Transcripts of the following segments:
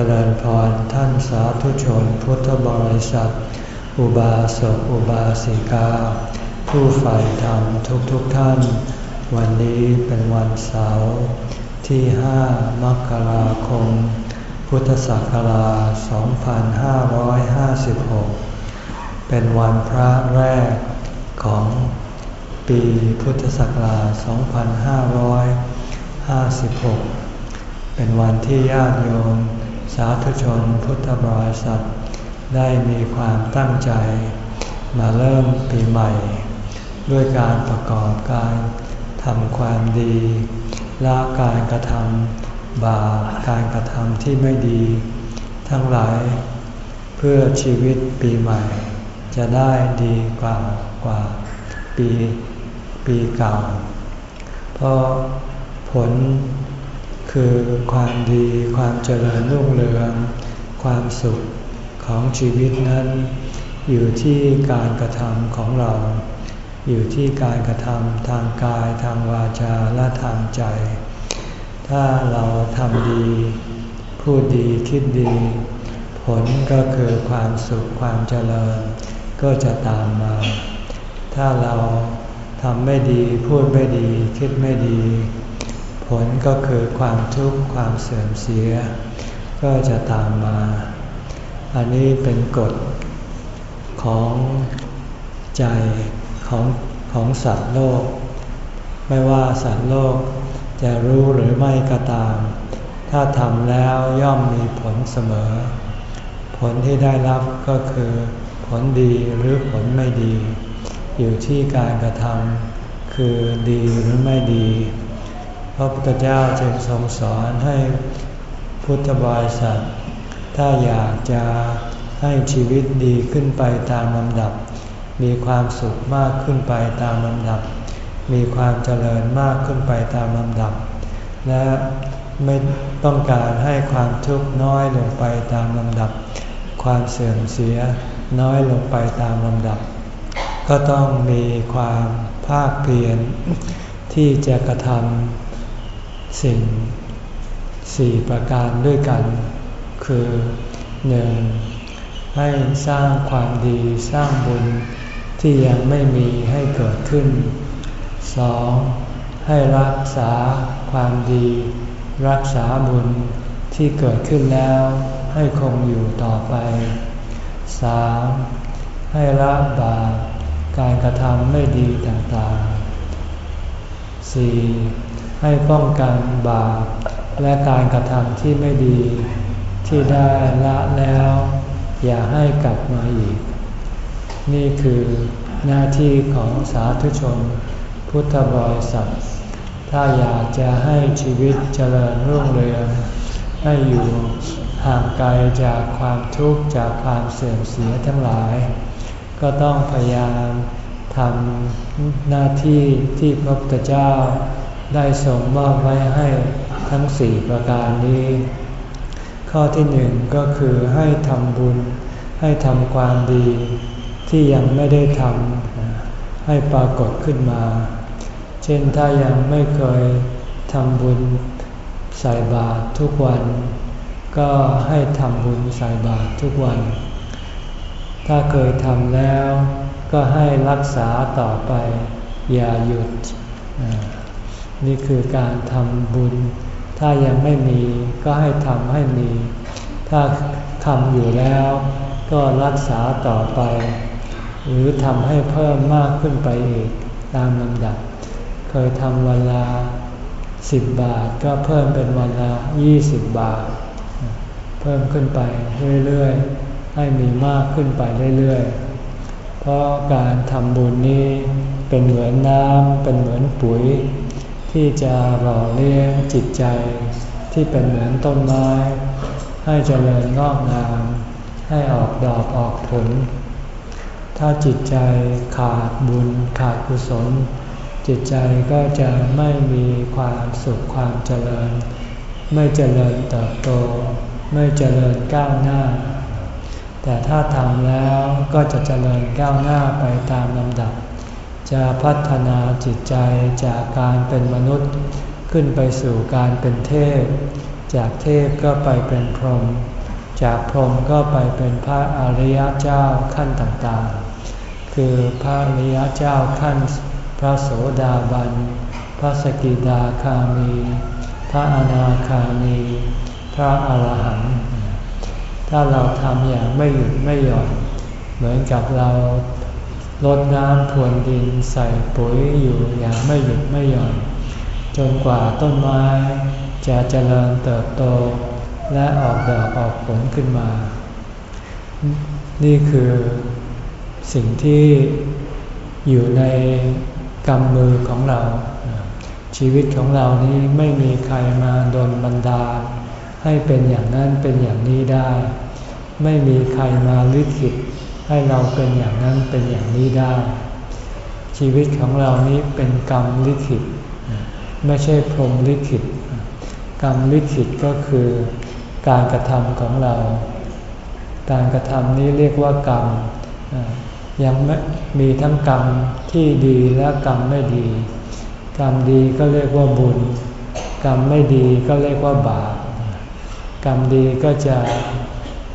จริญพรท่านสาธุชนพุทธบริษัท อุบาสกอุบาสิกา ผู้ใฝ่ธรรมทุกๆทท่าน วันนี้เป็นวันเสาร์ที่ห้ามกราคม พุทธศักราช 2556 เป็นวันพระแรกของปีพุทธศักราช 2556 เป็นวันที่ญาติโยม สาธุชนพุทธบริษัท ได้มีความตั้งใจ มาเริ่มปีใหม่ ด้วยการประกอบการทำความดีละการกระทำบาปการกระทำที่ไม่ดี ทั้งหลาย เพื่อชีวิตปีใหม่ จะได้ดีกว่ากว่าปีปีเก่า เพราะผล คือความดีความเจริญรุ่งเรือง ความสุขของชีวิตนั้น อยู่ที่การกระทำของเรา อยู่ที่การกระทำทางกายทางวาจาและทางใจ ถ้าเราทำดีพูดดีคิดดี ผลก็คือความสุขความเจริญ ก็จะตามมา ถ้าเราทำไม่ดีพูดไม่ดีคิดไม่ดี ผลก็คือความทุกข์ความเสื่อมเสีย ก็จะตามมา อันนี้เป็นกฎของใจของของสัตว์โลก ไม่ว่าสัตว์โลกจะรู้หรือไม่ก็ตาม ถ้าทำแล้วย่อมมีผลเสมอ ผลที่ได้รับก็คือ ผลดีหรือผลไม่ดี อยู่ที่การกระทำคือดีหรือไม่ดี พระพุทธเจ้าจึงทรงสอนให้พุทธบริษัท ถ้าอยากจะให้ชีวิตดีขึ้นไปตามลำดับ มีความสุขมากขึ้นไปตามลำดับ มีความเจริญมากขึ้นไปตามลำดับ และไม่ต้องการให้ความทุกข์น้อยลงไปตามลำดับ ความเสื่อมเสียน้อยลงไปตามลำดับ ก็ต้องมีความภาคเพียรที่จะกระทำ สิ่งสี่ประการด้วยกัน คือหนึ่งให้สร้างความดีสร้างบุญที่ยังไม่มีให้เกิดขึ้นสองให้รักษาความดี รักษาบุญที่เกิดขึ้นแล้วให้คงอยู่ต่อไปสามให้ละบาปการกระทำไม่ดีต่างๆสี่ ให้ป้องกันบาปและการกระทำที่ไม่ดี ที่ได้ละแล้ว อย่าให้กลับมาอีก นี่คือหน้าที่ของสาธุชน พุทธบริษัทถ้าอยากจะให้ชีวิตเจริญรุ่งเรือง ให้อยู่ห่างไกลจากความทุกข์จากความเสื่อมเสียทั้งหลาย ก็ต้องพยายามทำหน้าที่ที่พระพุทธเจ้า ได้ทรงมอบไว้ให้ทั้งสี่ประการนี้ ข้อที่หนึ่งก็คือให้ทำบุญ ให้ทำความดีที่ยังไม่ได้ทำให้ปรากฏขึ้นมา เช่นถ้ายังไม่เคยทำบุญใส่บาตรทุกวัน ก็ให้ทำบุญใส่บาตรทุกวัน ถ้าเคยทำแล้ว ก็ให้รักษาต่อไป อย่าหยุด นี่คือการทำบุญ ถ้ายังไม่มีก็ให้ทำให้มี ถ้าทำอยู่แล้ว ก็รักษาต่อไป หรือทำให้เพิ่มมากขึ้นไปอีกตามลำดับ เคยทำวันละสิบบาทก็เพิ่มเป็นวันละยี่สิบบาท เพิ่มขึ้นไปเรื่อยๆ ให้มีมากขึ้นไปเรื่อยๆ เพราะการทำบุญนี้เป็นเหมือนน้ำเป็นเหมือนปุ๋ย ที่จะหล่อเลี้ยงจิตใจที่เป็นเหมือนต้นไม้ ให้เจริญงอกงาม ให้ออกดอกออกผล ถ้าจิตใจขาดบุญขาดกุศล จิตใจก็จะไม่มีความสุขความเจริญ ไม่เจริญเติบโต ไม่เจริญก้าวหน้า แต่ถ้าทำแล้วก็จะเจริญก้าวหน้าไปตามลำดับ จะพัฒนาจิตใจจากการเป็นมนุษย์ ขึ้นไปสู่การเป็นเทพ จากเทพก็ไปเป็นพรหมจากพรหมก็ไปเป็นพระอริยเจ้าขั้นต่างๆ คือพระอริยเจ้าขั้นพระโสดาบัน พระสกิดาคามี พระอนาคามี พระอรหันต์ ถ้าเราทำอย่างไม่หยุดไม่หย่อน เหมือนกับเรา ลดน้ำพรวนดินใส่ปุ๋ยอยู่อย่างไม่หยุดไม่หย่อน จนกว่าต้นไม้จะเจริญเติบโต และออกดอกออกผลขึ้นมา นี่คือสิ่งที่อยู่ในกำมือของเรา ชีวิตของเรานี้ไม่มีใครมาดนบันดาลให้เป็นอย่างนั้นเป็นอย่างนี้ได้ ไม่มีใครมาลิขิต ให้เราเป็นอย่างนั้นเป็นอย่างนี้ได้ ชีวิตของเรานี้เป็นกรรมลิขิต ไม่ใช่พรหมลิขิต กรรมลิขิตก็คือการกระทำของเรา การกระทำนี้เรียกว่ากรรมยังม,มีทั้งกรรมที่ดีและกรรมไม่ดี กรรมดีก็เรียกว่าบุญ กรรมไม่ดีก็เรียกว่าบาป กรรมดีก็จะ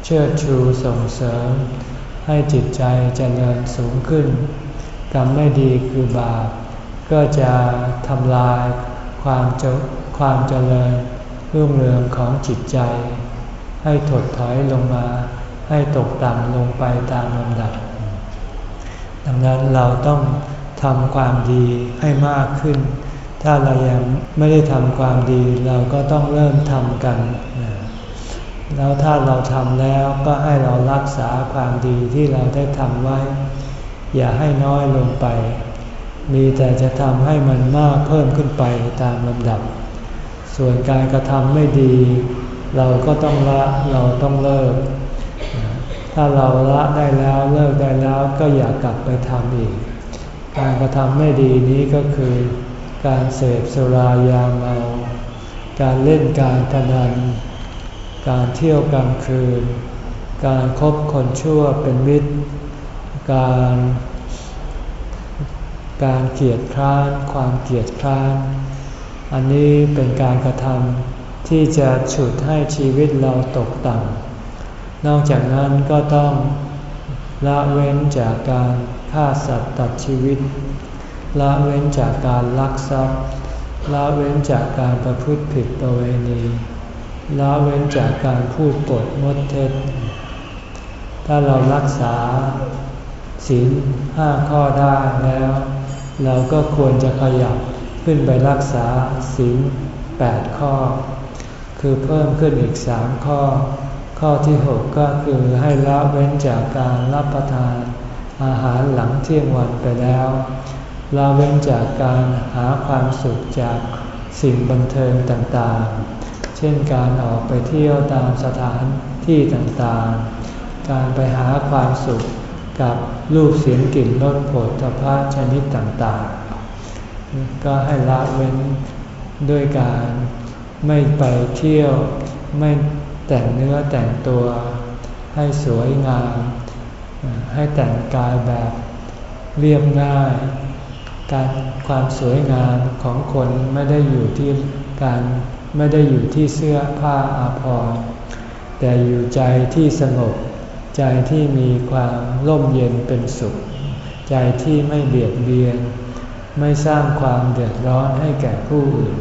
เชิดชูส่งเสริม ให้จิตใจเจริญสูงขึ้น กรรมไม่ดีคือบาป ก็จะทำลายความเจความเจริญรุ่งเรืองของจิตใจ ให้ถดถอยลงมา ให้ตกต่ำลงไปตามลำดับ ดังนั้นเราต้องทำความดีให้มากขึ้น ถ้าเรายังไม่ได้ทำความดีเราก็ต้องเริ่มทำกัน แล้วถ้าเราทำแล้วก็ให้เรารักษาความดีที่เราได้ทำไว้ อย่าให้น้อยลงไป มีแต่จะทำให้มันมากเพิ่มขึ้นไปตามลำดับ ส่วนการกระทำไม่ดี เราก็ต้องละเราต้องเลิก ถ้าเราละได้แล้วเลิกได้แล้วก็อย่ากลับไปทำอีก การกระทำไม่ดีนี้ก็คือการเสพสุรายาเมา การเล่นการพนัน การเที่ยวกลางคืน การครบคนชั่วเป็นมิตร การ การเกียดคร้าน ความเกียดคร้าน อันนี้เป็นการกระทำที่จะฉุดให้ชีวิตเราตกต่ำ นอกจากนั้นก็ต้องละเว้นจากการฆ่าสัตว์ตัดชีวิต ละเว้นจากการลักทรัพย์ ละเว้นจากการประพฤติผิดประเวณี ละเว้นจากการพูดปดมดเท็จ ถ้าเรารักษาศีลห้าข้อได้แล้ว เราก็ควรจะขยับขึ้นไปรักษาศีลแปดข้อ คือเพิ่มขึ้นอีกสามข้อ ข้อที่หกก็คือให้ละเว้นจากการรับประทานอาหารหลังเที่ยงวันไปแล้วละเว้นจากการหาความสุขจากสิ่งบันเทิงต่างๆ ช่นการออกไปเที่ยวตามสถานที่ต่างๆ การไปหาความสุขกับรูปเสียงกลิ่นรสผลทพะชนิดต่างๆ ก็ให้ละเว้นด้วยการไม่ไปเที่ยวไม่แต่งเนื้อแต่งตัวให้สวยงาม ให้แต่งกายแบบเรียบง่าย การความสวยงามของคนไม่ได้อยู่ที่การ ไม่ได้อยู่ที่เสื้อผ้าอาภรณ์แต่อยู่ใจที่สงบ ใจที่มีความร่มเย็นเป็นสุข ใจที่ไม่เบียดเบียน ไม่สร้างความเดือดร้อนให้แก่ผู้อื่น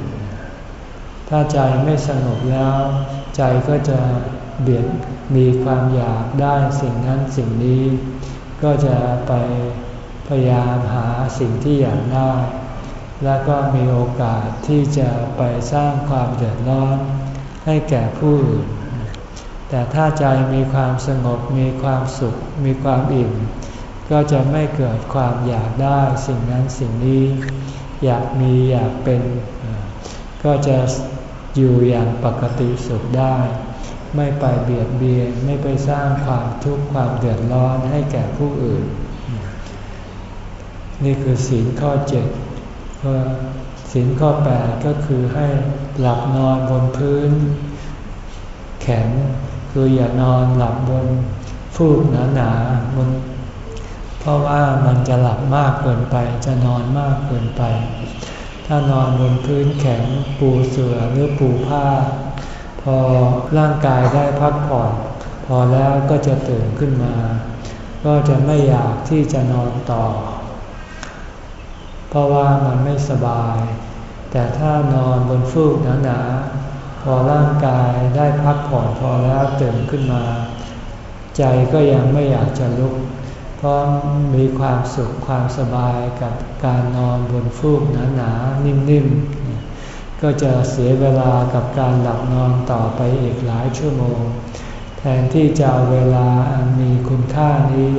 ถ้าใจไม่สงบแล้ว ใจก็จะเบียดมีความอยากได้สิ่งนั้นสิ่งนี้ ก็จะไปพยายามหาสิ่งที่อยากได้ แล้วก็มีโอกาสที่จะไปสร้างความเดือดร้อนให้แก่ผู้อื่น แต่ถ้าใจมีความสงบมีความสุข มีความอิ่ม ก็จะไม่เกิดความอยากได้สิ่งนั้นสิ่งนี้ อยากมีอยากเป็น ก็จะอยู่อย่างปกติสุขได้ ไม่ไปเบียดเบียนไม่ไปสร้างความทุกข์ความเดือดร้อนให้แก่ผู้อื่น นี่คือศีลข้อเจ็ด ศีลข้อแปดก็คือให้หลับนอนบนพื้น แข็งคืออย่านอนหลับบนฟูกหนาๆบนเพราะว่ามันจะหลับมากเกินไปจะนอนมากเกินไป ถ้านอนบนพื้นแข็งปูเสือหรือปูผ้า พอร่างกายได้พักผ่อน พอแล้วก็จะตื่นขึ้นมา ก็จะไม่อยากที่จะนอนต่อ เพราะว่ามันไม่สบาย แต่ถ้านอนบนฟูกหนาๆพอร่างกายได้พักผ่อนพอแล้วตื่นขึ้นมา ใจก็ยังไม่อยากจะลุก เพราะมีความสุขความสบายกับการนอนบนฟูกหนาๆนิ่มๆ ก็จะเสียเวลากับการหลับนอนต่อไปอีกหลายชั่วโมง แทนที่จะเอาเวลาอันมีคุณค่านี้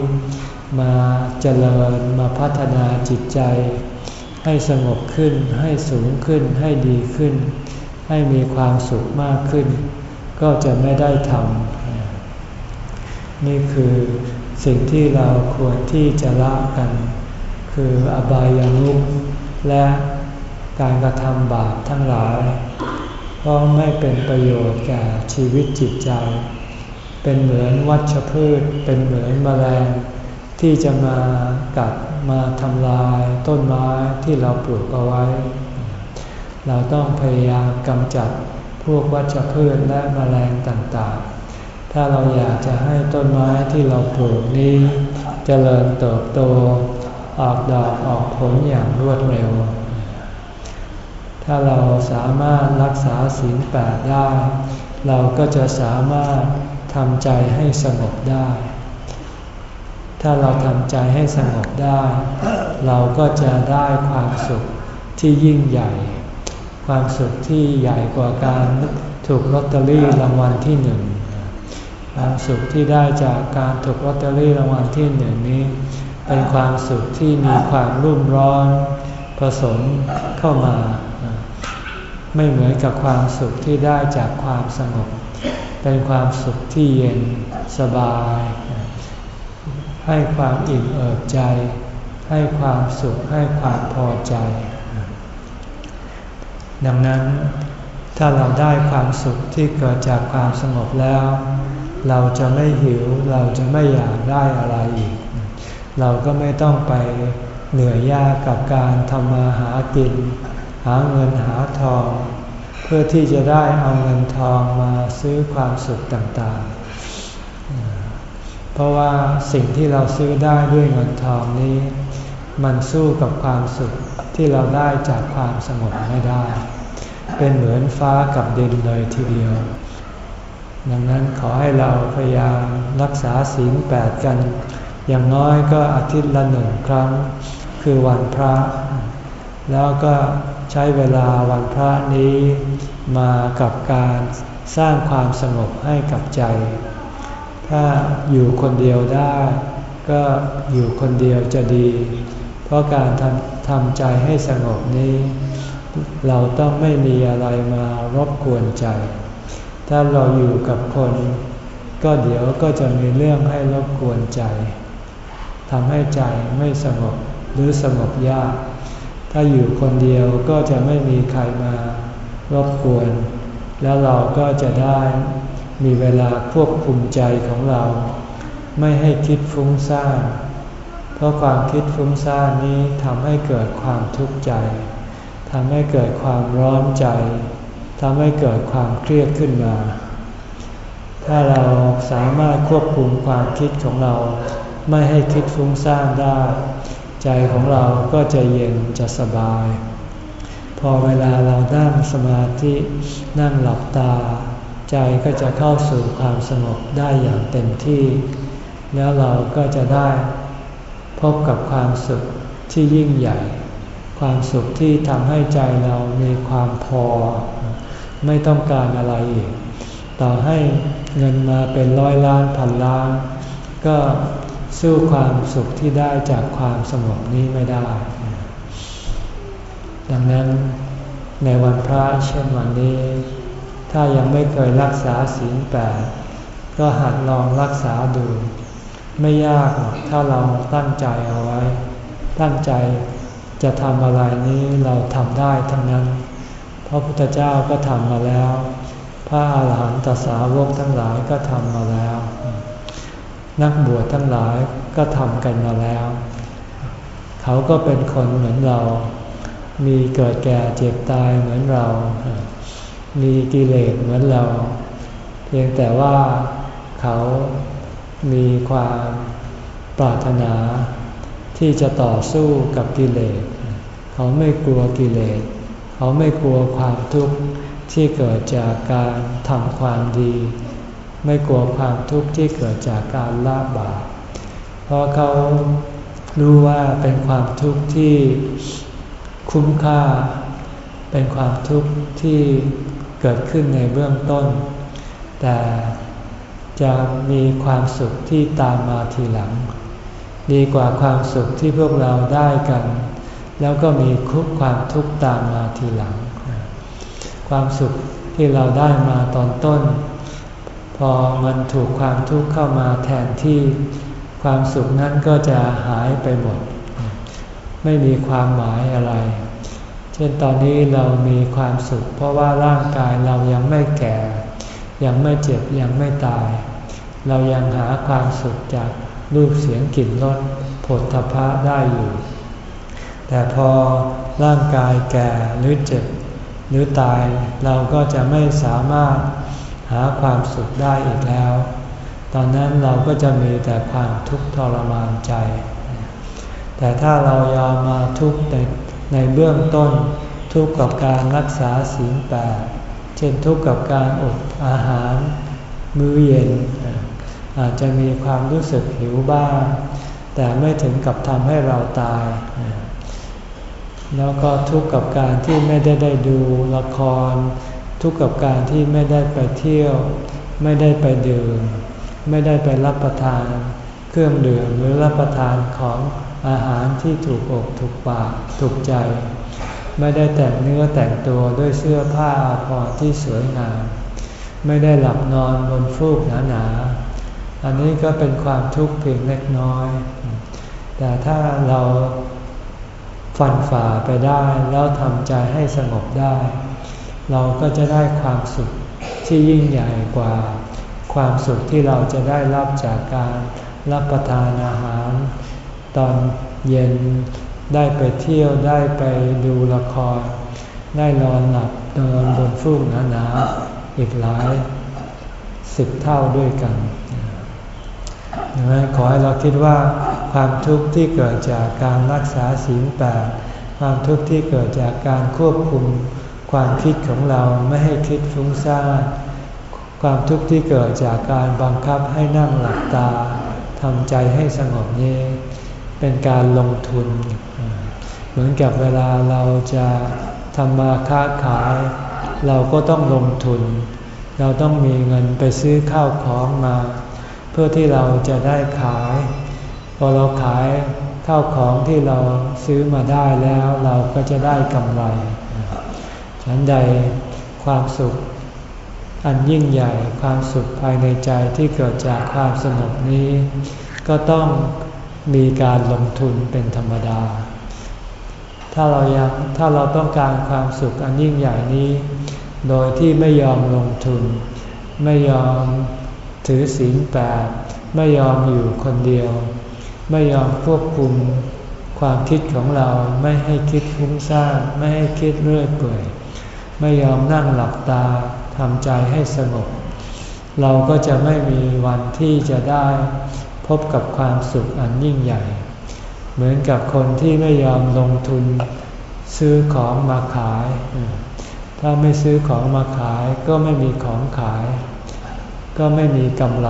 มาเจริญมาพัฒนาจิตใจ ให้สงบขึ้น ให้สูงขึ้น ให้ดีขึ้น ให้มีความสุขมากขึ้น ก็จะไม่ได้ทำนี่คือสิ่งที่เราควรที่จะละกัน คืออบายามุขและการกระทำบาปทั้งหลาย เพราะไม่เป็นประโยชน์แก่ชีวิตจิตใจ เป็นเหมือนวัชพืช เป็นเหมือนแมลงที่จะมากัด มาทำลายต้นไม้ที่เราปลูกเอาไว้ เราต้องพยายามกำจัดพวกวัชพืชและมแมลงต่างๆ ถ้าเราอยากจะให้ต้นไม้ที่เราปลูกนี้จเจริญเติบโต ออกดอกออกผลอย่างรวดเร็ว ถ้าเราสามารถรักษาศีลแปดได้ เราก็จะสามารถทำใจให้สงบได้ ถ้าเราทำใจให้สงบได้ เราก็จะได้ความสุขที่ยิ่งใหญ่ ความสุขที่ใหญ่กว่าการถูกลอตเตอรี่รางวัลที่หนึ่งความสุขที่ได้จากการถูกลอตเตอรี่รางวัลที่หนึ่งนี้ เป็นความสุขที่มีความรุ่มร้อนผสมเข้ามา ไม่เหมือนกับความสุขที่ได้จากความสงบ เป็นความสุขที่เย็นสบาย ให้ความอิ่มเอิบใจ ให้ความสุขให้ความพอใจ ดังนั้นถ้าเราได้ความสุขที่เกิดจากความสงบแล้ว เราจะไม่หิวเราจะไม่อยากได้อะไรอีก เราก็ไม่ต้องไปเหนื่อยยากกับการทำมาหากิน หาเงินหาทอง เพื่อที่จะได้เอาเงินทองมาซื้อความสุขต่าง เพราะว่าสิ่งที่เราซื้อได้ด้วยเงินทองนี้ มันสู้กับความสุขที่เราได้จากความสงบไม่ได้ เป็นเหมือนฟ้ากับดินเลยทีเดียว ดังนั้นขอให้เราพยายามรักษาศีลแปดกัน อย่างน้อยก็อาทิตย์ละหนึ่งครั้ง คือวันพระ แล้วก็ใช้เวลาวันพระนี้มากับการสร้างความสงบให้กับใจ ถ้าอยู่คนเดียวได้ ก็อยู่คนเดียวจะดี เพราะการทำทำใจให้สงบนี้ เราต้องไม่มีอะไรมารบกวนใจ ถ้าเราอยู่กับคน ก็เดี๋ยวก็จะมีเรื่องให้รบกวนใจทำให้ใจไม่สงบหรือสงบยาก ถ้าอยู่คนเดียวก็จะไม่มีใครมารบกวน แล้วเราก็จะได้ มีเวลาควบคุมใจของเรา ไม่ให้คิดฟุ้งซ่าน เพราะความคิดฟุ้งซ่านนี้ทำให้เกิดความทุกข์ใจทำให้เกิดความร้อนใจทำให้เกิดความเครียดขึ้นมา ถ้าเราสามารถควบคุมความคิดของเรา ไม่ให้คิดฟุ้งซ่านได้ ใจของเราก็จะเย็นจะสบาย พอเวลาเรานั่งสมาธินั่งหลับตา ใจก็จะเข้าสู่ความสงบได้อย่างเต็มที่ แล้วเราก็จะได้พบกับความสุขที่ยิ่งใหญ่ ความสุขที่ทำให้ใจเรามีความพอ ไม่ต้องการอะไรอีก ต่อให้เงินมาเป็นร้อยล้านพันล้าน ก็สู้ความสุขที่ได้จากความสงบนี้ไม่ได้ ดังนั้นในวันพระเช่นวันนี้ ถ้ายังไม่เคยรักษาศีลแปดก็หัดลองรักษาดู ไม่ยากหรอกถ้าเราตั้งใจเอาไว้ ตั้งใจจะทำอะไรนี้เราทำได้ทั้งนั้นเพราะพุทธเจ้าก็ทำมาแล้ว พระอาหารหันตสาวกทั้งหลายก็ทำมาแล้ว นักบวชทั้งหลายก็ทำกันมาแล้ว เขาก็เป็นคนเหมือนเรา มีเกิดแก่เจ็บตายเหมือนเรา มีกิเลสเหมือนเรา เพียงแต่ว่าเขามีความปรารถนา ที่จะต่อสู้กับกิเลส เขาไม่กลัวกิเลส เขาไม่กลัวความทุกข์ที่เกิดจากการทำความดี ไม่กลัวความทุกข์ที่เกิดจากการละบาป เพราะเขารู้ว่าเป็นความทุกข์ที่คุ้มค่า เป็นความทุกข์ที่ เกิดขึ้นในเบื้องต้น แต่จะมีความสุขที่ตามมาทีหลัง ดีกว่าความสุขที่พวกเราได้กัน แล้วก็มีคุกความทุกข์ตามมาทีหลัง ความสุขที่เราได้มาตอนต้น พอมันถูกความทุกข์เข้ามาแทนที่ความสุขนั้นก็จะหายไปหมด ไม่มีความหมายอะไร เช่นตอนนี้เรามีความสุข เพราะว่าร่างกายเรายังไม่แก่ ยังไม่เจ็บยังไม่ตาย เรายังหาความสุขจากรูปเสียงกลิ่นรสผลทพะได้อยู่ แต่พอร่างกายแก่หรือเจ็บหรือตายเราก็จะไม่สามารถหาความสุขได้อีกแล้ว ตอนนั้นเราก็จะมีแต่ความทุกข์ทรมานใจ แต่ถ้าเรายอมมาทุกข์ใน ในเบื้องต้นทุกข์กับการรักษาศีลแปดเช่นทุกข์กับการอดอาหาร มื้อเย็น อาจจะมีความรู้สึกหิวบ้าง แต่ไม่ถึงกับทำให้เราตาย แล้วก็ทุกข์กับการที่ไม่ได้ได้ดูละคร ทุกข์กับการที่ไม่ได้ไปเที่ยว ไม่ได้ไปดื่ม ไม่ได้ไปรับประทาน เครื่องดื่มหรือรับประทานของ อาหารที่ถูกอกถูกปากถูกใจ ไม่ได้แต่งเนื้อแต่งตัวด้วยเสื้อผ้าอาภรณ์ที่สวยงามไม่ได้หลับนอนบนฟูกหนาๆอันนี้ก็เป็นความทุกข์เพียงเล็กน้อย แต่ถ้าเราฟันฝ่าไปได้แล้วทำใจให้สงบได้ เราก็จะได้ความสุขที่ยิ่งใหญ่กว่า ความสุขที่เราจะได้รับจากการรับประทานอาหาร ตอนเย็นได้ไปเที่ยวได้ไปดูละคร ได้นอนหลับนอนบนฟูกหนาๆอีกหลายสิบเท่าด้วยกันดังนั้นขอให้เราคิดว่าความทุกข์ที่เกิดจากการรักษาศีลแปดความทุกข์ที่เกิดจากการควบคุมความคิดของเราไม่ให้คิดฟุ้งซ่านความทุกข์ที่เกิดจากการบังคับให้นั่งหลับตาทำใจให้สงบนี้ เป็นการลงทุน เหมือนกับเวลาเราจะทำมาค้าขาย เราก็ต้องลงทุน เราต้องมีเงินไปซื้อข้าวของมา เพื่อที่เราจะได้ขาย พอเราขายข้าวของที่เราซื้อมาได้แล้วเราก็จะได้กำไรฉันใดความสุขอันยิ่งใหญ่ความสุขภายในใจที่เกิดจากความสงบนี้ ก็ต้อง มีการลงทุนเป็นธรรมดา ถ้าเราอยากถ้าเราต้องการความสุขอันยิ่งใหญ่นี้ โดยที่ไม่ยอมลงทุน ไม่ยอมถือศีลแปดไม่ยอมอยู่คนเดียว ไม่ยอมควบคุมความคิดของเราไม่ให้คิดฟุ้งซ่านไม่ให้คิดเรื่อยเปื่อย ไม่ยอมนั่งหลับตาทำใจให้สงบ เราก็จะไม่มีวันที่จะได้ บกับความสุขอันยิ่งใหญ่ เหมือนกับคนที่ไม่ยอมลงทุนซื้อของมาขาย ถ้าไม่ซื้อของมาขายก็ไม่มีของขาย ก็ไม่มีกำไร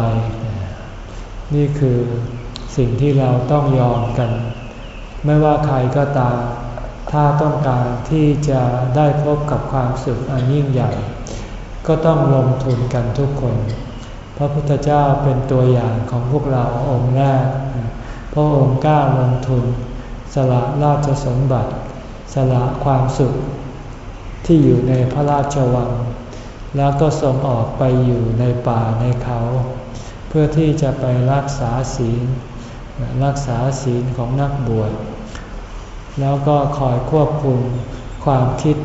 นี่คือสิ่งที่เราต้องยอมกัน ไม่ว่าใครก็ตาม ถ้าต้องการที่จะได้พบกับความสุขอันยิ่งใหญ่ ก็ต้องลงทุนกันทุกคน พระพุทธเจ้าเป็นตัวอย่างของพวกเราองค์แรก พระองค์กล้าลงทุน สละราชสมบัติ สละความสุขที่อยู่ในพระราชวัง แล้วก็ทรงออกไปอยู่ในป่าในเขา เพื่อที่จะไปรักษาศีล รักษาศีลของนักบวช แล้วก็คอยควบคุมความคิด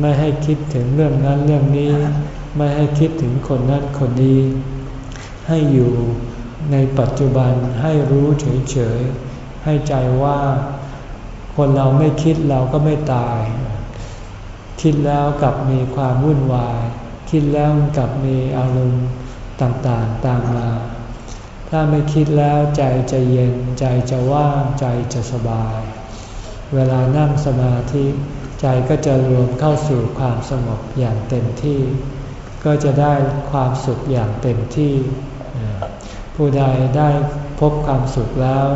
ไม่ให้คิดถึงเรื่องนั้นเรื่องนี้ ไม่ให้คิดถึงคนนั้นคนนี้ ให้อยู่ในปัจจุบันให้รู้เฉยๆ ให้ใจว่าคนเราไม่คิดเราก็ไม่ตาย คิดแล้วกับมีความวุ่นวาย คิดแล้วกับมีอารมณ์ต่างๆตามมา ถ้าไม่คิดแล้วใจจะเย็นใจจะว่างใจจะสบาย เวลานั่งสมาธิใจก็จะรวมเข้าสู่ความสงบอย่างเต็มที่ ก็จะได้ความสุขอย่างเต็มที่ ผู้ใดได้พบความสุขแล้ว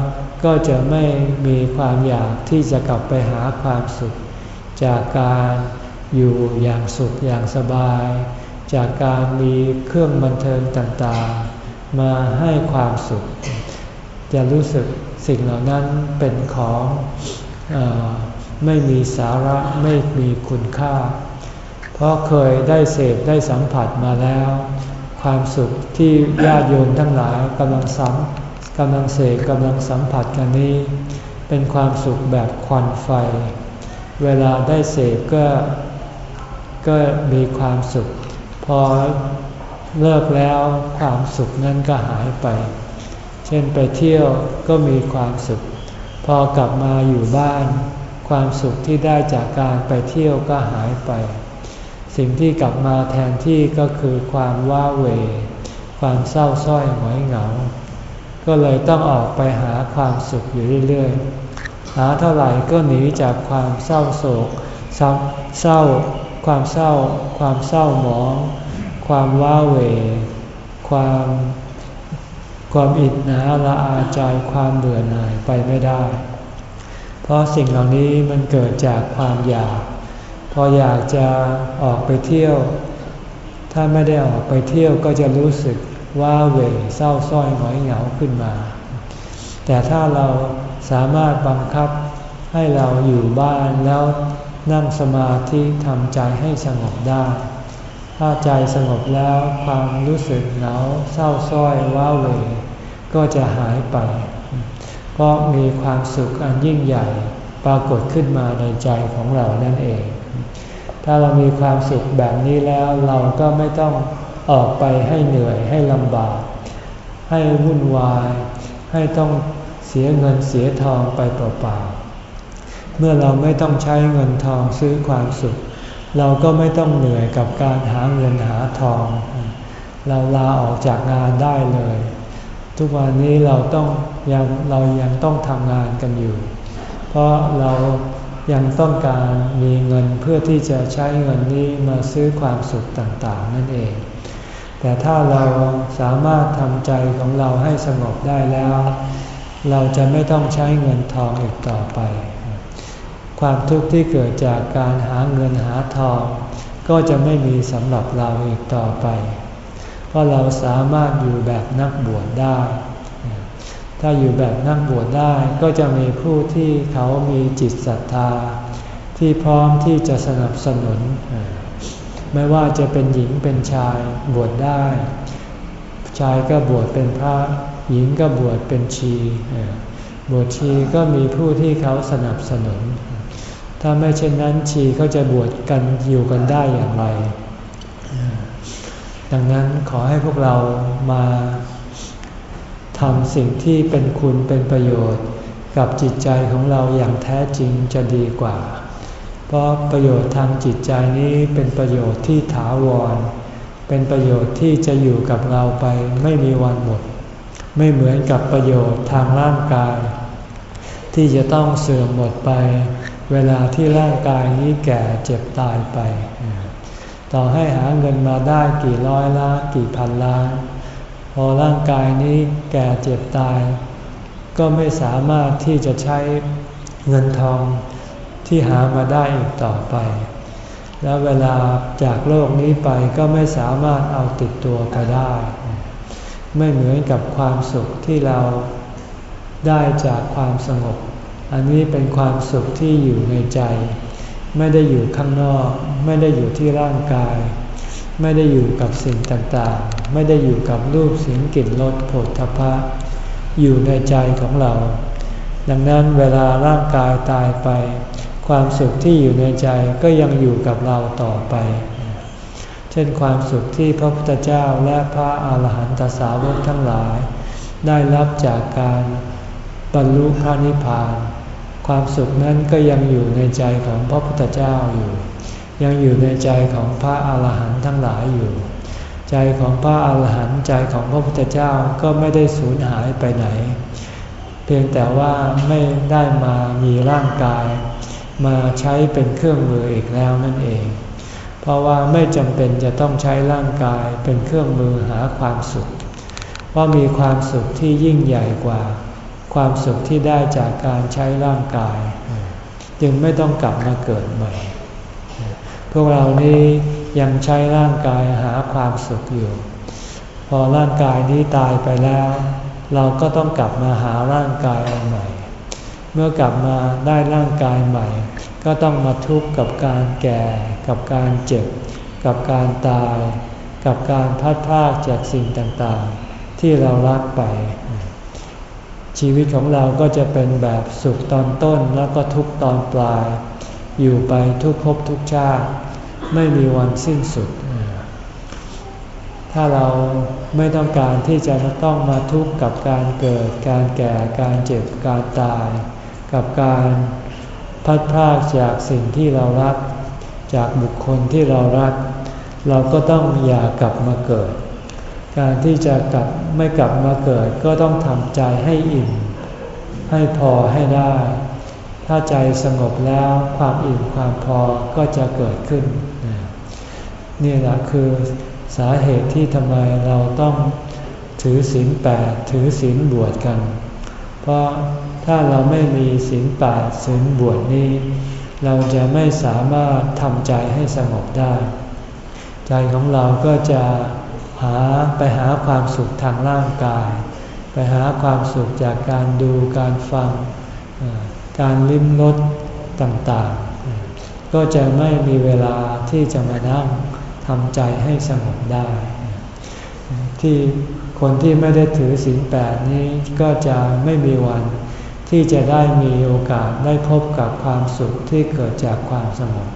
ก็จะไม่มีความอยากที่จะกลับไปหาความสุข จากการอยู่อย่างสุขอย่างสบาย จากการมีเครื่องบันเทิงต่างๆ มาให้ความสุข จะรู้สึกสิ่งเหล่านั้นเป็นของอไม่มีสาระไม่มีคุณค่า เพราะเคยได้เสพได้สัมผัสมาแล้ว ความสุขที่ญาติโยมทั้งหลายกำลังสัมกำลังเสกกำลังสัมผัสกันนี้ เป็นความสุขแบบควันไฟ เวลาได้เสพก็ก็มีความสุข พอเลิกแล้วความสุขนั้นก็หายไป เช่นไปเที่ยวก็มีความสุข พอกลับมาอยู่บ้าน ความสุขที่ได้จากการไปเที่ยวก็หายไป สิ่งที่กลับมาแทนที่ก็คือความว้าเหวความเศร้าส้อยหงอยเหงา ก็เลยต้องออกไปหาความสุขอยู่เรื่อยๆ หาเท่าไหร่ก็หนีจากความเศร้าโศกเศร้า ความเศร้า ความเศร้าหมอง ความว้าเหวความ ความอิจนาละอาใจความเบื่อหน่ายไปไม่ได้ เพราะสิ่งเหล่านี้มันเกิดจากความอยาก ออยากจะออกไปเที่ยว ถ้าไม่ได้ออกไปเที่ยวก็จะรู้สึกว่าเวเศร้าส้อยหงอยเหงาขึ้นมา แต่ถ้าเราสามารถบังคับให้เราอยู่บ้านแล้วนั่งสมาธิทำใจให้สงบได้ ถ้าใจสงบแล้วความรู้สึกเหงาเศร้าส้อยว้าเวก็จะหายไป เพราะมีความสุขอันยิ่งใหญ่ปรากฏขึ้นมาในใจของเรานั่นเอง ถ้าเรามีความสุขแบบนี้แล้วเราก็ไม่ต้องออกไปให้เหนื่อยให้ลำบาก ให้วุ่นวาย ให้ต้องเสียเงินเสียทองไปเปล่าๆเมื่อเราไม่ต้องใช้เงินทองซื้อความสุข เราก็ไม่ต้องเหนื่อยกับการหาเงินหาทอง เราลาออกจากงานได้เลย ทุกวันนี้เราต้องยังเรายังต้องทำงานกันอยู่ เพราะเรา ยังต้องการมีเงินเพื่อที่จะใช้เงินนี้มาซื้อความสุขต่างๆ นั่นเอง แต่ถ้าเราสามารถทำใจของเราให้สงบได้แล้ว เราจะไม่ต้องใช้เงินทองอีกต่อไป ความทุกข์ที่เกิดจากการหาเงินหาทอง ก็จะไม่มีสำหรับเราอีกต่อไป เพราะเราสามารถอยู่แบบนักบวชได้ ถ้าอยู่แบบนักบวชได้ก็จะมีผู้ที่เขามีจิตศรัทธา ที่พร้อมที่จะสนับสนุน ไม่ว่าจะเป็นหญิงเป็นชายบวชได้ ชายก็บวชเป็นพระ หญิงก็บวชเป็นชี บวชชีก็มีผู้ที่เขาสนับสนุน ถ้าไม่เช่นนั้นชีเขาจะบวชกันอยู่กันได้อย่างไร ดังนั้นขอให้พวกเรามา ทำสิ่งที่เป็นคุณเป็นประโยชน์ กับจิตใจของเราอย่างแท้จริงจะดีกว่า เพราะประโยชน์ทางจิตใจนี้เป็นประโยชน์ที่ถาวร เป็นประโยชน์ที่จะอยู่กับเราไปไม่มีวันหมด ไม่เหมือนกับประโยชน์ทางร่างกาย ที่จะต้องเสื่อมหมดไป เวลาที่ร่างกายนี้แก่เจ็บตายไป ต่อให้หาเงินมาได้กี่ร้อยล้านกี่พันล้าน อร่างกายนี้แก่เจ็บตาย ก็ไม่สามารถที่จะใช้เงินทองที่หามาได้อีกต่อไป แล้วเวลาจากโลกนี้ไปก็ไม่สามารถเอาติดตัวไปได้ ไม่เหมือนกับความสุขที่เราได้จากความสงบ อันนี้เป็นความสุขที่อยู่ในใจ ไม่ได้อยู่ข้างนอก ไม่ได้อยู่ที่ร่างกาย ไม่ได้อยู่กับสิ่งต่างๆ ไม่ได้อยู่กับรูปเสียงกลิ่นรสผลทพะ อยู่ในใจของเรา ดังนั้นเวลาร่างกายตายไป ความสุขที่อยู่ในใจก็ยังอยู่กับเราต่อไป เช่นความสุขที่พระพุทธเจ้าและพระอาหารหันตสาวกทั้งหลาย ได้รับจากการบรรลุพระนิพพาน ความสุขนั้นก็ยังอยู่ในใจของพระพุทธเจ้าอยู่ ยังอยู่ในใจของพระอาหารหันต์ทั้งหลายอยู่ ใจของพระอาหารหันต์ใจของพระพุทธเจ้าก็ไม่ได้สูญหายไปไหน เพียงแต่ว่าไม่ได้มามีร่างกาย มาใช้เป็นเครื่องมืออีกแล้วนั่นเอง เพราะว่าไม่จำเป็นจะต้องใช้ร่างกายเป็นเครื่องมือหาความสุข เพราะมีความสุขที่ยิ่งใหญ่กว่า ความสุขที่ได้จากการใช้ร่างกาย จึงไม่ต้องกลับมาเกิดใหม่ พวกเรานี้ยังใช้ร่างกายหาความสุขอยู่ พอร่างกายนี้ตายไปแล้ว เราก็ต้องกลับมาหาร่างกายอันใหม่ เมื่อกลับมาได้ร่างกายใหม่ ก็ต้องมาทุกข์กับการแก่ กับการเจ็บ กับการตาย กับการพัดพลากจากสิ่งต่างๆ ที่เรารักไป ชีวิตของเราก็จะเป็นแบบสุขตอนต้นแล้วก็ทุกตอนปลาย อยู่ไปทุกภพทุกชาติ ไม่มีวันสิ้นสุด ถ้าเราไม่ต้องการที่จะต้องมาทุกข์กับการเกิด การแก่ การเจ็บ การตาย กับการพัดพลาดจากสิ่งที่เรารัก จากบุคคลที่เรารัก เราก็ต้องอย่ากลับมาเกิด การที่จะกลับไม่กลับมาเกิดก็ต้องทำใจให้อิ่ม ให้พอให้ได้ ถ้าใจสงบแล้วความอิ่มความพอก็จะเกิดขึ้น นี่แหละคือสาเหตุที่ทำไมเราต้องถือศีลแปดถือศีลบวชกัน เพราะถ้าเราไม่มีศีลแปดศีลบวชนี้ เราจะไม่สามารถทำใจให้สงบได้ ใจของเราก็จะหาไปหาความสุขทางร่างกาย ไปหาความสุขจากการดูการฟัง การลิ้มรสต่างๆ ก็จะไม่มีเวลาที่จะมานั่งทำใจให้สงบได้ ที่คนที่ไม่ได้ถือศีลแปดนี้ก็จะไม่มีวันที่จะได้มีโอกาสได้พบกับความสุขที่เกิดจากความสงบ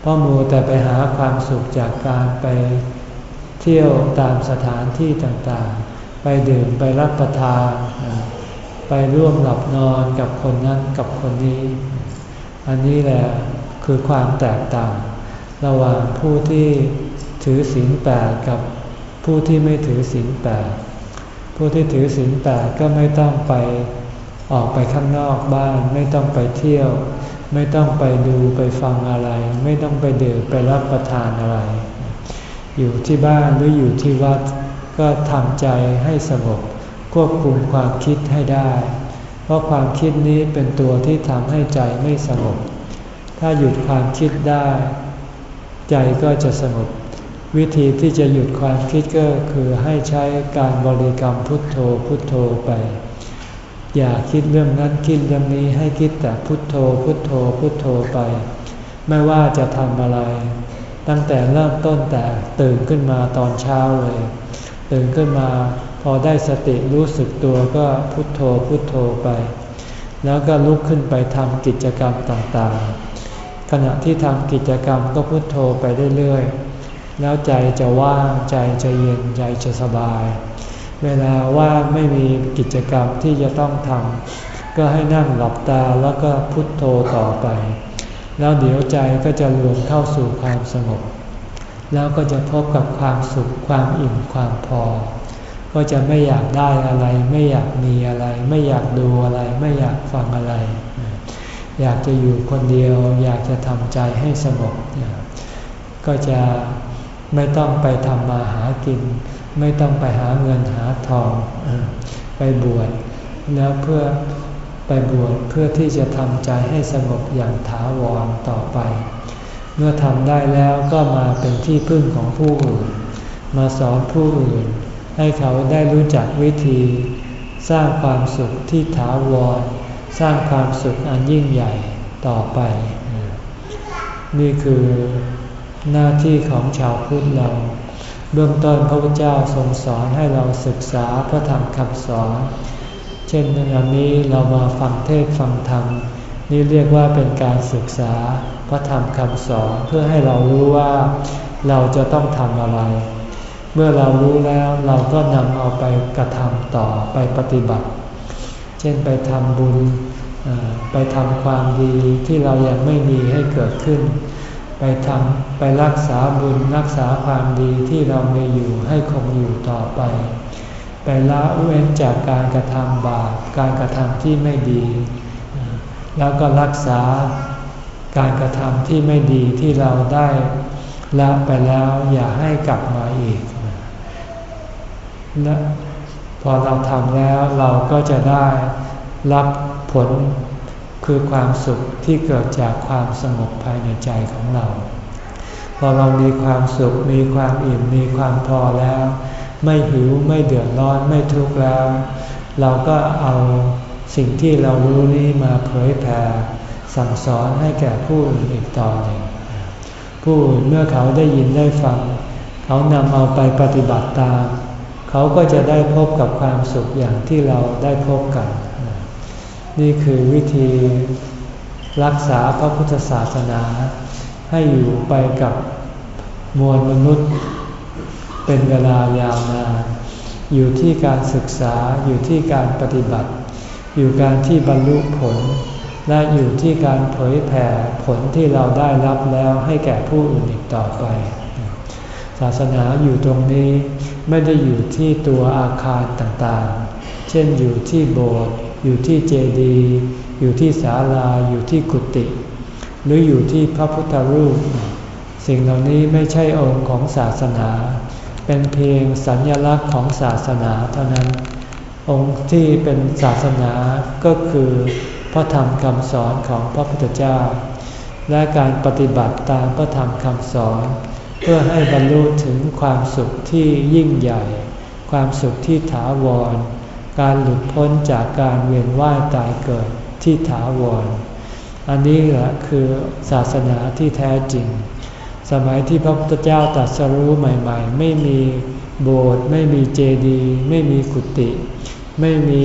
เพราะมูแต่ไปหาความสุขจากการไปเที่ยวตามสถานที่ต่างๆ ไปดื่มไปรับประทาน ไปร่วมหลับนอนกับคนนั้นกับคนนี้ อันนี้แหละคือความแตกต่าง ระหว่างผู้ที่ถือศีลแปดกับผู้ที่ไม่ถือศีลแปดผู้ที่ถือศีลแปดก็ไม่ต้องไปออกไปข้างนอกบ้าน ไม่ต้องไปเที่ยว ไม่ต้องไปดูไปฟังอะไร ไม่ต้องไปดื่มไปรับประทานอะไร อยู่ที่บ้านหรืออยู่ที่วัดก็ทำใจให้สงบ ควบคุมความคิดให้ได้ เพราะความคิดนี้เป็นตัวที่ทำให้ใจไม่สงบ ถ้าหยุดความคิดได้ ใจก็จะสงบ วิธีที่จะหยุดความคิดก็คือให้ใช้การบริกรรมพุทโธพุทโธไป อย่าคิดเรื่องนั้นคิดเรื่องนี้ให้คิดแต่พุทโธพุทโธพุทโธไป ไม่ว่าจะทำอะไร ตั้งแต่เริ่มต้นแต่ตื่นขึ้นมาตอนเช้าเลย ตื่นขึ้นมา อได้สติรู้สึกตัวก็พุทโธพุทโธไป แล้วก็ลุกขึ้นไปทำกิจกรรมต่างๆ ขณะที่ทำกิจกรรมก็พุทโธไปเรื่อยๆ แล้วใจจะว่างใจจะเย็นใจจะสบาย เวลาว่างไม่มีกิจกรรมที่จะต้องทำก็ให้นั่งหลับตาแล้วก็พุทโธต่อไป แล้วเดี๋ยวใจก็จะรวมเข้าสู่ความสงบ แล้วก็จะพบกับความสุขความอิ่มความพอ ก็จะไม่อยากได้อะไร ไม่อยากมีอะไร ไม่อยากดูอะไร ไม่อยากฟังอะไร อยากจะอยู่คนเดียว อยากจะทำใจให้สงบก็จะไม่ต้องไปทำมาหากิน ไม่ต้องไปหาเงินหาทอง ไปบวชแล้วเพื่อไปบวชเพื่อที่จะทำใจให้สงบอย่างถาวรต่อไป เมื่อทำได้แล้วก็มาเป็นที่พึ่งของผู้อื่น มาสอนผู้อื่น ให้เขาได้รู้จักวิธี สร้างความสุขที่ถาวร สร้างความสุขอันยิ่งใหญ่ต่อไป นี่คือหน้าที่ของชาวพุทธเรา เบื้องต้นพระพุทธเจ้าทรงสอนให้เราศึกษาพระธรรมคำสอน เช่นในวันนี้เรามาฟังเทศฟังธรรม นี่เรียกว่าเป็นการศึกษาพระธรรมคำสอนเพื่อให้เรารู้ว่าเราจะต้องทำอะไร เมื่อเรารู้แล้วเราก็นำเอาไปกระทำต่อไปปฏิบัติ เช่นไปทำบุญไปทำความดีที่เรายังไม่มีให้เกิดขึ้น ไปทำไปรักษาบุญรักษาความดีที่เรามีอยู่ให้คงอยู่ต่อไป ไปละเว้นจากการกระทำบาปการกระทำที่ไม่ดี แล้วก็รักษาการกระทำที่ไม่ดีที่เราได้ละไปแล้วอย่าให้กลับมาอีก และพอเราทำแล้วเราก็จะได้รับผลคือความสุขที่เกิดจากความสงบภายในใจของเรา พอเรามีความสุขมีความอิ่มมีความพอแล้ว ไม่หิวไม่เดือดร้อนไม่ทุกข์แล้ว เราก็เอาสิ่งที่เรารู้นี้มาเผยแผ่สั่งสอนให้แก่ผู้อื่นอีกต่อหนึ่งผู้อื่นเมื่อเขาได้ยินได้ฟัง เขานำเอาไปปฏิบัติตาม เขาก็จะได้พบกับความสุขอย่างที่เราได้พบกัน นี่คือวิธีรักษาพระพุทธศาสนา ให้อยู่ไปกับมวลมนุษย์เป็นเวลายาวนานอยู่ที่การศึกษาอยู่ที่การปฏิบัติ อยู่การที่บรรลุผล และอยู่ที่การเผยแผ่ผลที่เราได้รับแล้วให้แก่ผู้อื่นอีกต่อไป ศาสนาอยู่ตรงนี้ ไม่ได้อยู่ที่ตัวอาคารต่างๆ เช่นอยู่ที่โบสถ์อยู่ที่เจดีย์อยู่ที่ศาลาอยู่ที่กุฏิหรืออยู่ที่พระพุทธรูป สิ่งเหล่านี้ไม่ใช่องค์ของศาสนา เป็นเพียงสัญญลักษณ์ของศาสนาเท่านั้น องค์ที่เป็นศาสนาก็คือพระธรรมคำสอนของพระพุทธเจ้า และการปฏิบัติตามพระธรรมคำสอน เพื่อให้บรรลุถึงความสุขที่ยิ่งใหญ่ ความสุขที่ถาวร การหลุดพ้นจากการเวียนว่ายตายเกิดที่ถาวร อันนี้แหละคือศาสนาที่แท้จริง สมัยที่พระพุทธเจ้าตรัสรู้ใหม่ ๆ ไม่มีโบสถ์ไม่มีเจดีย์ไม่มีกุฏิไม่มี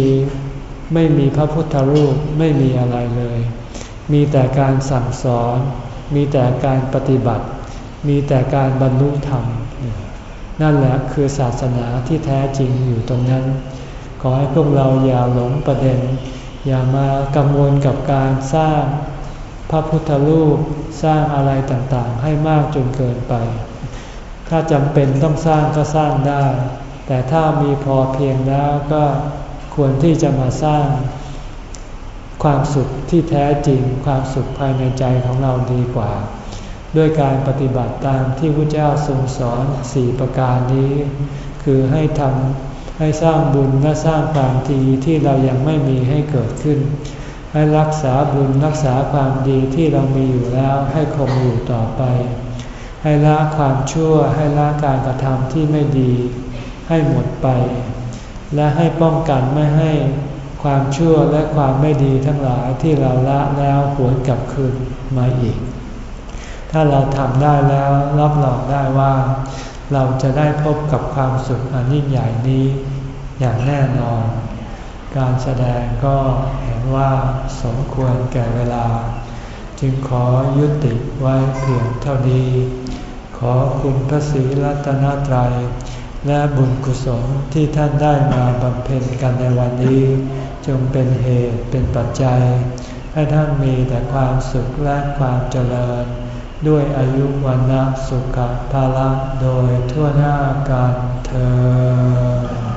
ไม่มีพระพุทธรูปไม่มีอะไรเลย มีแต่การสั่งสอน มีแต่การปฏิบัติ มีแต่การบรรลุธรรม นั่นแหละคือศาสนาที่แท้จริงอยู่ตรงนั้น ขอให้พวกเราอย่าหลงประเด็น อย่ามากังวลกับการสร้างพระพุทธรูปสร้างอะไรต่างๆ ให้มากจนเกินไป ถ้าจำเป็นต้องสร้างก็สร้างได้ แต่ถ้ามีพอเพียงแล้วก็ควรที่จะมาสร้างความสุขที่แท้จริงความสุขภายในใจของเราดีกว่า ด้วยการปฏิบัติตามที่พระเจ้าทรงสอนสี่ประการนี้ คือให้ทำให้สร้างบุญและสร้างความดีที่เรายังไม่มีให้เกิดขึ้น ให้รักษาบุญรักษาความดีที่เรามีอยู่แล้วให้คงอยู่ต่อไป ให้ละความชั่วให้ละการกระทำที่ไม่ดี ให้หมดไป และให้ป้องกันไม่ให้ความชั่วและความไม่ดีทั้งหลายที่เราละแล้วหวนกลับคืนมาอีก ถ้าเราทำได้แล้วรับรองได้ว่า เราจะได้พบกับความสุขอันยิ่งใหญ่นี้อย่างแน่นอน การแสดงก็เห็นว่าสมควรแก่เวลา จึงขอยุติไว้เพียงเท่านี้ ขอคุณพระศรีรัตนตรัยและบุญกุศลที่ท่านได้มาบำเพ็ญกันในวันนี้ จงเป็นเหตุเป็นปัจจัย ให้ท่านมีแต่ความสุขและความเจริญ ด้วยอายุวันนสุขภาละโดยทั่วหน้ากันเธอ